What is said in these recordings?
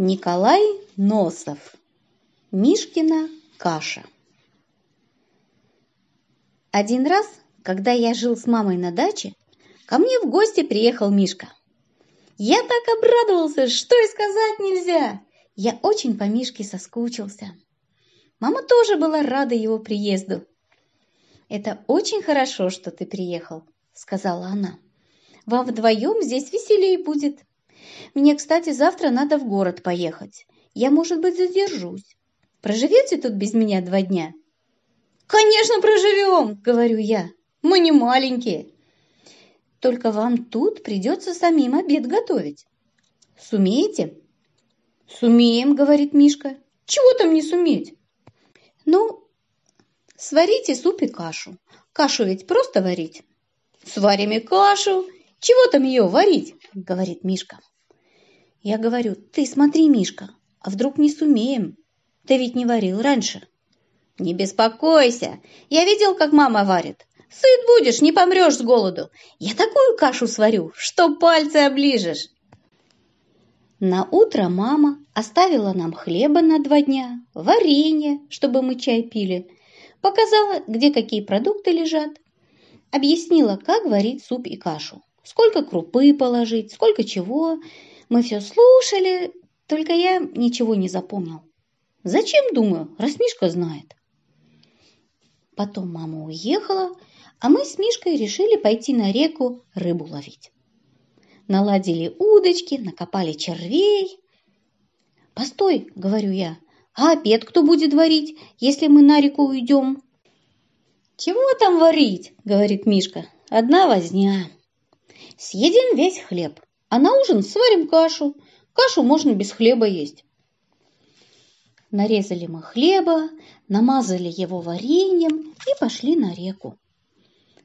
Николай Носов. Мишкина каша. Один раз, когда я жил с мамой на даче, ко мне в гости приехал Мишка. Я так обрадовался, что и сказать нельзя. Я очень по Мишке соскучился. Мама тоже была рада его приезду. «Это очень хорошо, что ты приехал», — сказала она. «Вам вдвоем здесь веселее будет». Мне, кстати, завтра надо в город поехать. Я, может быть, задержусь. Проживете тут без меня два дня? Конечно, проживем, говорю я. Мы не маленькие. Только вам тут придется самим обед готовить. Сумеете? Сумеем, говорит Мишка. Чего там не суметь? Ну, сварите суп и кашу. Кашу ведь просто варить. Сварим и кашу. Чего там ее варить? Говорит Мишка. Я говорю, ты смотри, Мишка, а вдруг не сумеем? Ты ведь не варил раньше. Не беспокойся, я видел, как мама варит. Сыт будешь, не помрешь с голоду. Я такую кашу сварю, что пальцы оближешь. На утро мама оставила нам хлеба на два дня, варенье, чтобы мы чай пили, показала, где какие продукты лежат, объяснила, как варить суп и кашу, сколько крупы положить, сколько чего, мы все слушали, только я ничего не запомнил. Зачем, думаю, раз Мишка знает. Потом мама уехала, а мы с Мишкой решили пойти на реку рыбу ловить. Наладили удочки, накопали червей. «Постой», — говорю я, — «а обед кто будет варить, если мы на реку уйдем?» «Чего там варить?» — говорит Мишка. «Одна возня. Съедим весь хлеб, а на ужин сварим кашу. Кашу можно без хлеба есть. Нарезали мы хлеба, намазали его вареньем и пошли на реку.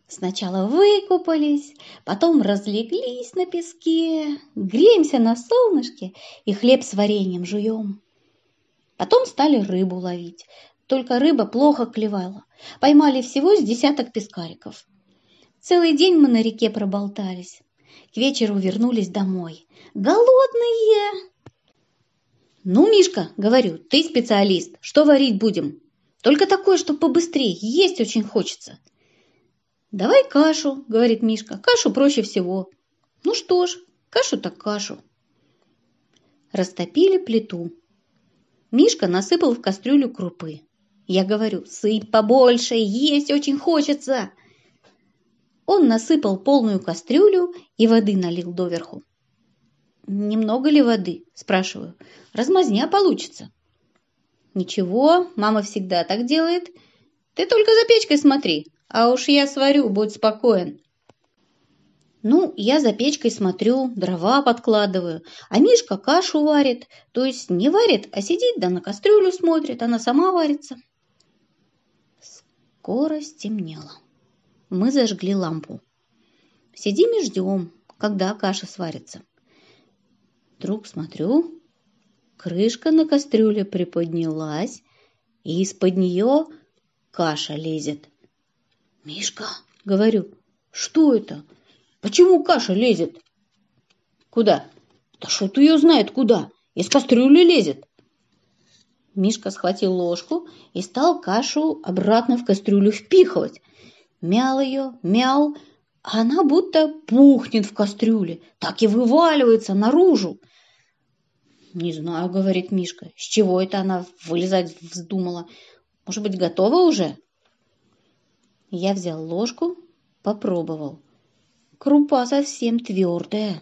Сначала выкупались, потом разлеглись на песке, греемся на солнышке и хлеб с вареньем жуем. Потом стали рыбу ловить, только рыба плохо клевала. Поймали всего с десяток пескариков. Целый день мы на реке проболтались. К вечеру вернулись домой. Голодные! Ну, Мишка, говорю, ты специалист. Что варить будем? Только такое, что побыстрее. Есть очень хочется. Давай кашу, говорит Мишка. Кашу проще всего. Ну что ж, кашу так кашу. Растопили плиту. Мишка насыпал в кастрюлю крупы. Я говорю, сыпь побольше, есть очень хочется. Он насыпал полную кастрюлю и воды налил доверху. «Немного ли воды?» – спрашиваю. «Размазня получится». «Ничего, мама всегда так делает. Ты только за печкой смотри, а уж я сварю, будь спокоен». Ну, я за печкой смотрю, дрова подкладываю, а Мишка кашу варит, то есть не варит, а сидит да на кастрюлю смотрит, она сама варится. Скоро стемнело мы зажгли лампу. Сидим и ждем, когда каша сварится. Вдруг смотрю, крышка на кастрюле приподнялась, и из-под нее каша лезет. «Мишка!» — говорю. «Что это? Почему каша лезет?» «Куда?» «Да что-то ее знает куда! Из кастрюли лезет!» Мишка схватил ложку и стал кашу обратно в кастрюлю впихивать мял ее, мял, а она будто пухнет в кастрюле, так и вываливается наружу. «Не знаю», — говорит Мишка, — «с чего это она вылезать вздумала? Может быть, готова уже?» Я взял ложку, попробовал. Крупа совсем твердая.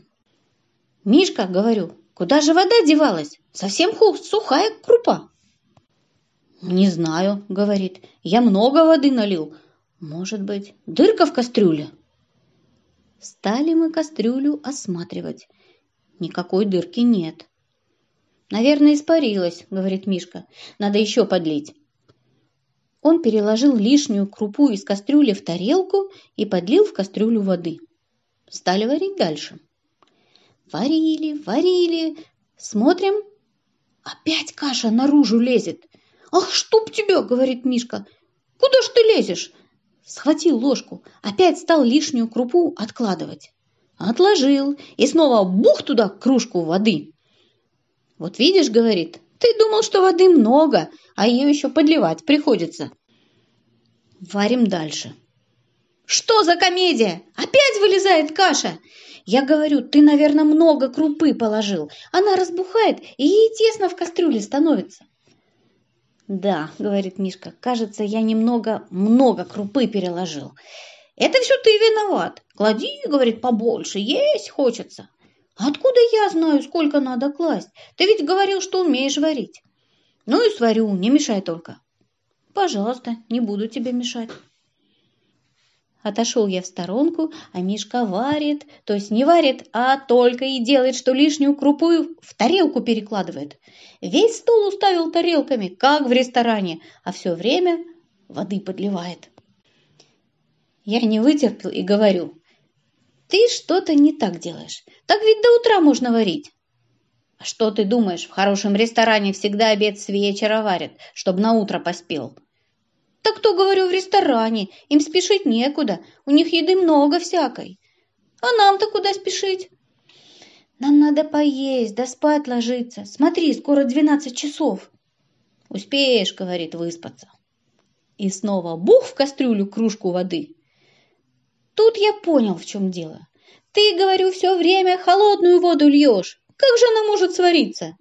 «Мишка», — говорю, — «куда же вода девалась? Совсем сухая крупа». «Не знаю», — говорит, — «я много воды налил, может быть, дырка в кастрюле? Стали мы кастрюлю осматривать. Никакой дырки нет. Наверное, испарилась, говорит Мишка. Надо еще подлить. Он переложил лишнюю крупу из кастрюли в тарелку и подлил в кастрюлю воды. Стали варить дальше. Варили, варили, смотрим, опять каша наружу лезет. «Ах, чтоб тебя!» — говорит Мишка. «Куда ж ты лезешь? Схватил ложку, опять стал лишнюю крупу откладывать. Отложил и снова бух туда кружку воды. Вот видишь, говорит, ты думал, что воды много, а ее еще подливать приходится. Варим дальше. Что за комедия? Опять вылезает каша. Я говорю, ты, наверное, много крупы положил. Она разбухает, и ей тесно в кастрюле становится. Да, говорит Мишка, кажется, я немного много крупы переложил. Это все ты виноват. Клади, говорит, побольше, есть хочется. Откуда я знаю, сколько надо класть? Ты ведь говорил, что умеешь варить. Ну и сварю, не мешай только. Пожалуйста, не буду тебе мешать. Отошел я в сторонку, а Мишка варит, то есть не варит, а только и делает, что лишнюю крупу в тарелку перекладывает. Весь стол уставил тарелками, как в ресторане, а все время воды подливает. Я не вытерпел и говорю, ты что-то не так делаешь. Так ведь до утра можно варить. А что ты думаешь, в хорошем ресторане всегда обед с вечера варят, чтобы на утро поспел? Так кто, говорю, в ресторане, им спешить некуда, у них еды много всякой. А нам-то куда спешить? Нам надо поесть, да спать ложиться. Смотри, скоро двенадцать часов. Успеешь, говорит, выспаться. И снова бух в кастрюлю кружку воды. Тут я понял, в чем дело. Ты, говорю, все время холодную воду льешь. Как же она может свариться?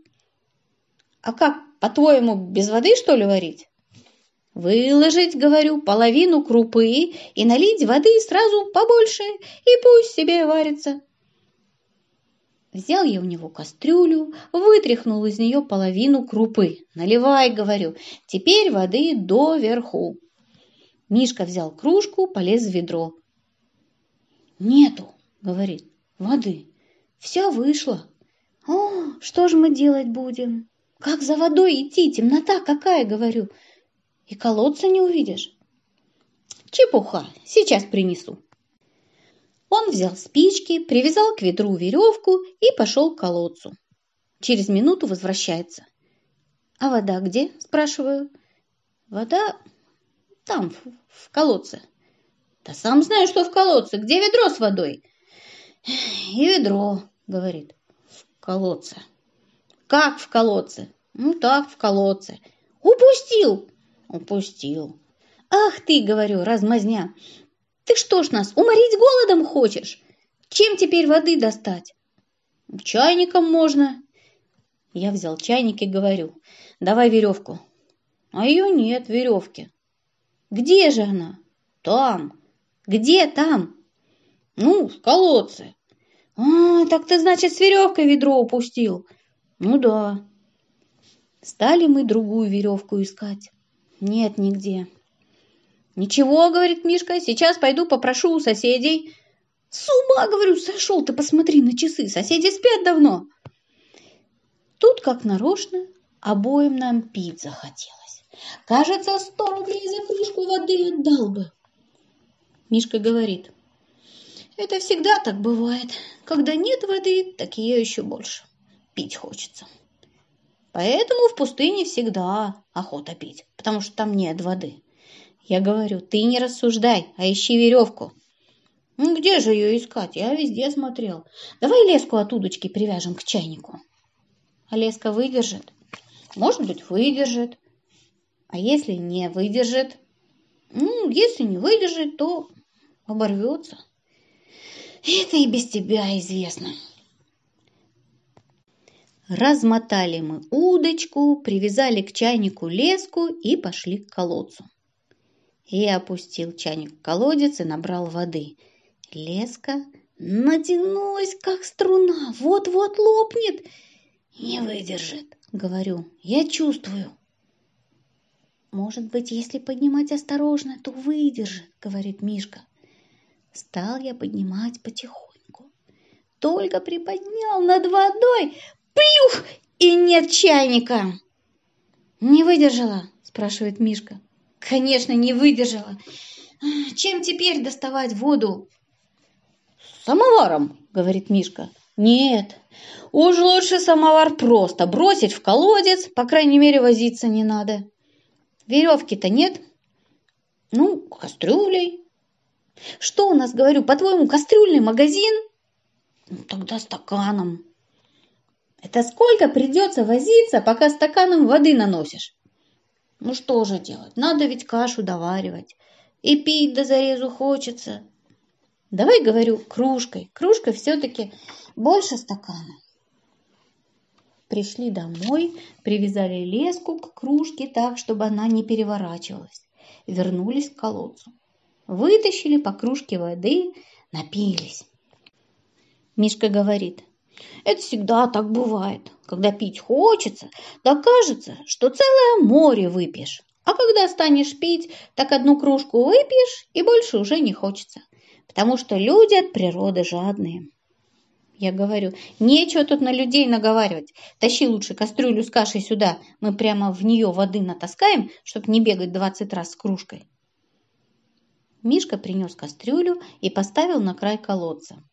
А как, по-твоему, без воды, что ли, варить? Выложить, говорю, половину крупы и налить воды сразу побольше, и пусть себе варится. Взял я у него кастрюлю, вытряхнул из нее половину крупы. Наливай, говорю, теперь воды доверху. Мишка взял кружку, полез в ведро. Нету, говорит, воды. Вся вышла. О, что же мы делать будем? Как за водой идти? Темнота какая, говорю. И колодца не увидишь. Чепуха, сейчас принесу. Он взял спички, привязал к ведру веревку и пошел к колодцу. Через минуту возвращается. «А вода где?» – спрашиваю. «Вода там, в, в колодце». «Да сам знаю, что в колодце. Где ведро с водой?» «И ведро», – говорит, – «в колодце». «Как в колодце?» «Ну так, в колодце». «Упустил!» Упустил. Ах ты, говорю, размазня. Ты что ж нас, уморить голодом хочешь? Чем теперь воды достать? Чайником можно. Я взял чайник и говорю, давай веревку. А ее нет, веревки. Где же она? Там. Где там? Ну, в колодце. А, так ты, значит, с веревкой ведро упустил? Ну да. Стали мы другую веревку искать. Нет, нигде. Ничего, говорит Мишка, сейчас пойду попрошу у соседей. С ума, говорю, сошел ты, посмотри на часы, соседи спят давно. Тут, как нарочно, обоим нам пить захотелось. Кажется, сто рублей за кружку воды отдал бы. Мишка говорит, это всегда так бывает. Когда нет воды, так ее еще больше. Пить хочется. Поэтому в пустыне всегда охота пить, потому что там нет воды. Я говорю, ты не рассуждай, а ищи веревку. Ну, где же ее искать? Я везде смотрел. Давай леску от удочки привяжем к чайнику. А леска выдержит? Может быть, выдержит. А если не выдержит? Ну, если не выдержит, то оборвется. Это и без тебя известно. Размотали мы удочку, привязали к чайнику леску и пошли к колодцу. Я опустил чайник в колодец и набрал воды. Леска натянулась, как струна, вот-вот лопнет. Не выдержит, говорю, я чувствую. Может быть, если поднимать осторожно, то выдержит, говорит Мишка. Стал я поднимать потихоньку. Только приподнял над водой, Плюх! И нет чайника. Не выдержала, спрашивает Мишка. Конечно, не выдержала. Чем теперь доставать воду? Самоваром, говорит Мишка. Нет, уж лучше самовар просто бросить в колодец, по крайней мере, возиться не надо. Веревки-то нет. Ну, кастрюлей. Что у нас, говорю, по-твоему, кастрюльный магазин? Тогда стаканом. Это сколько придется возиться, пока стаканом воды наносишь? Ну что же делать? Надо ведь кашу доваривать. И пить до зарезу хочется. Давай, говорю, кружкой. Кружка все-таки больше стакана. Пришли домой, привязали леску к кружке так, чтобы она не переворачивалась. Вернулись к колодцу. Вытащили по кружке воды, напились. Мишка говорит, это всегда так бывает. Когда пить хочется, да кажется, что целое море выпьешь. А когда станешь пить, так одну кружку выпьешь и больше уже не хочется. Потому что люди от природы жадные. Я говорю, нечего тут на людей наговаривать. Тащи лучше кастрюлю с кашей сюда. Мы прямо в нее воды натаскаем, чтобы не бегать двадцать раз с кружкой. Мишка принес кастрюлю и поставил на край колодца.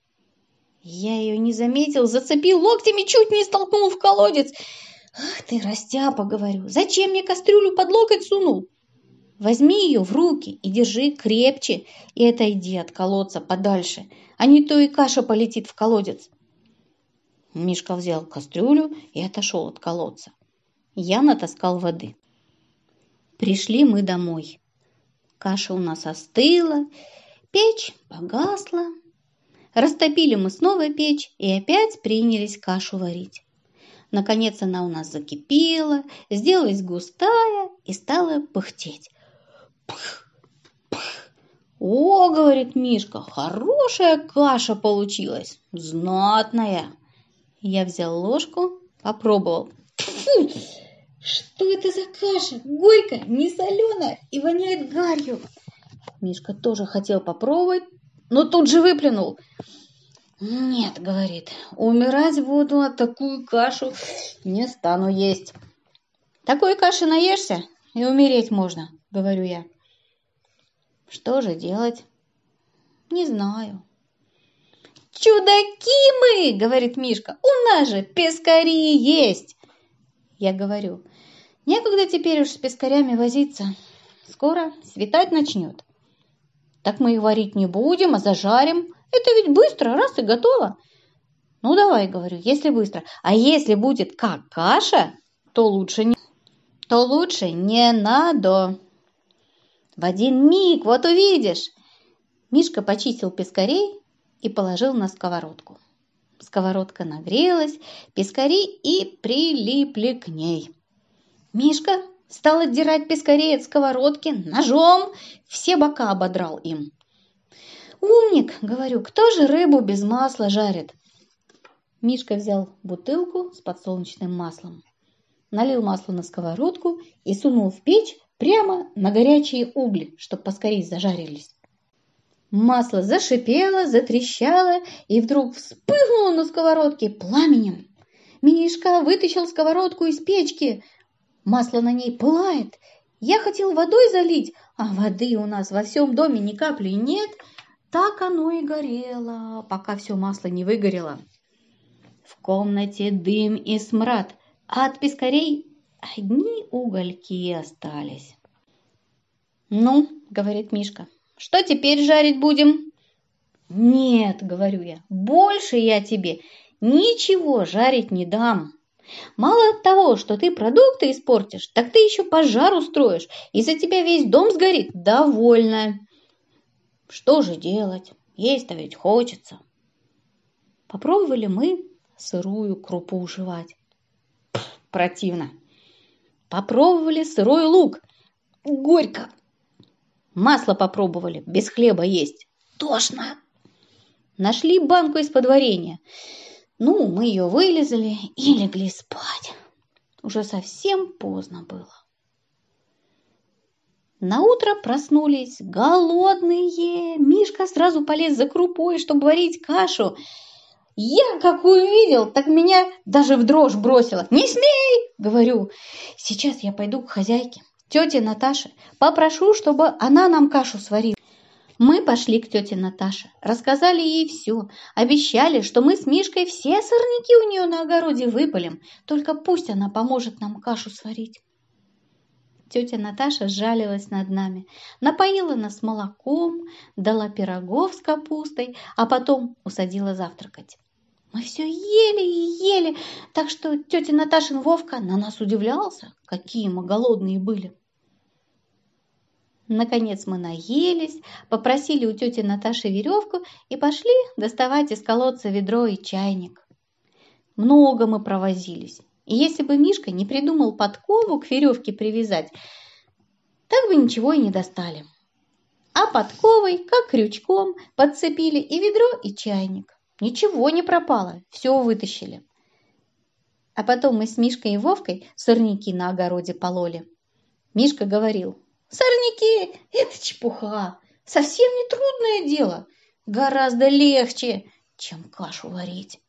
Я ее не заметил, зацепил локтями, чуть не столкнул в колодец. Ах ты, растяпа, говорю, зачем мне кастрюлю под локоть сунул? Возьми ее в руки и держи крепче, и отойди от колодца подальше, а не то и каша полетит в колодец. Мишка взял кастрюлю и отошел от колодца. Я натаскал воды. Пришли мы домой. Каша у нас остыла, печь погасла. Растопили мы снова печь и опять принялись кашу варить. Наконец она у нас закипела, сделалась густая и стала пыхтеть. Пых, пых. «О, — говорит Мишка, — хорошая каша получилась, знатная!» Я взял ложку, попробовал. Фу! Что это за каша? Горькая, не соленая и воняет гарью. Мишка тоже хотел попробовать, но тут же выплюнул. Нет, говорит, умирать буду, а такую кашу не стану есть. Такой каши наешься и умереть можно, говорю я. Что же делать? Не знаю. «Чудаки мы!» — говорит Мишка. «У нас же пескари есть!» Я говорю, некогда теперь уж с пескарями возиться. Скоро светать начнет. Так мы их варить не будем, а зажарим. Это ведь быстро, раз и готово. Ну давай, говорю, если быстро. А если будет как каша, то лучше не, то лучше не надо. В один миг, вот увидишь. Мишка почистил пескарей, и положил на сковородку. Сковородка нагрелась, пескари и прилипли к ней. Мишка стал отдирать пескарей от сковородки ножом, все бока ободрал им. «Умник!» — говорю, «кто же рыбу без масла жарит?» Мишка взял бутылку с подсолнечным маслом, налил масло на сковородку и сунул в печь прямо на горячие угли, чтобы поскорее зажарились. Масло зашипело, затрещало и вдруг вспыхнуло на сковородке пламенем. Мишка вытащил сковородку из печки. Масло на ней пылает. Я хотел водой залить, а воды у нас во всем доме ни капли нет. Так оно и горело, пока все масло не выгорело. В комнате дым и смрад, а от пескарей одни угольки остались. «Ну, — говорит Мишка, — что теперь жарить будем? Нет, говорю я, больше я тебе ничего жарить не дам. Мало того, что ты продукты испортишь, так ты еще пожар устроишь, и за тебя весь дом сгорит. Довольно. Что же делать? Есть-то ведь хочется. Попробовали мы сырую крупу жевать. противно. Попробовали сырой лук. Горько. Масло попробовали, без хлеба есть. Тошно. Нашли банку из-под варенья. Ну, мы ее вылезали и легли спать. Уже совсем поздно было. На утро проснулись голодные. Мишка сразу полез за крупой, чтобы варить кашу. Я, как увидел, так меня даже в дрожь бросило. «Не смей!» — говорю. «Сейчас я пойду к хозяйке тете Наташе, попрошу, чтобы она нам кашу сварила. Мы пошли к тете Наташе, рассказали ей все, обещали, что мы с Мишкой все сорняки у нее на огороде выпалим, только пусть она поможет нам кашу сварить. Тетя Наташа сжалилась над нами, напоила нас молоком, дала пирогов с капустой, а потом усадила завтракать. Мы все ели и ели, так что тетя Наташин Вовка на нас удивлялся, какие мы голодные были. Наконец мы наелись, попросили у тети Наташи веревку и пошли доставать из колодца ведро и чайник. Много мы провозились, и если бы Мишка не придумал подкову к веревке привязать, так бы ничего и не достали. А подковой, как крючком, подцепили и ведро, и чайник. Ничего не пропало, все вытащили. А потом мы с Мишкой и Вовкой сорняки на огороде пололи. Мишка говорил, сорняки – это чепуха, совсем не трудное дело, гораздо легче, чем кашу варить.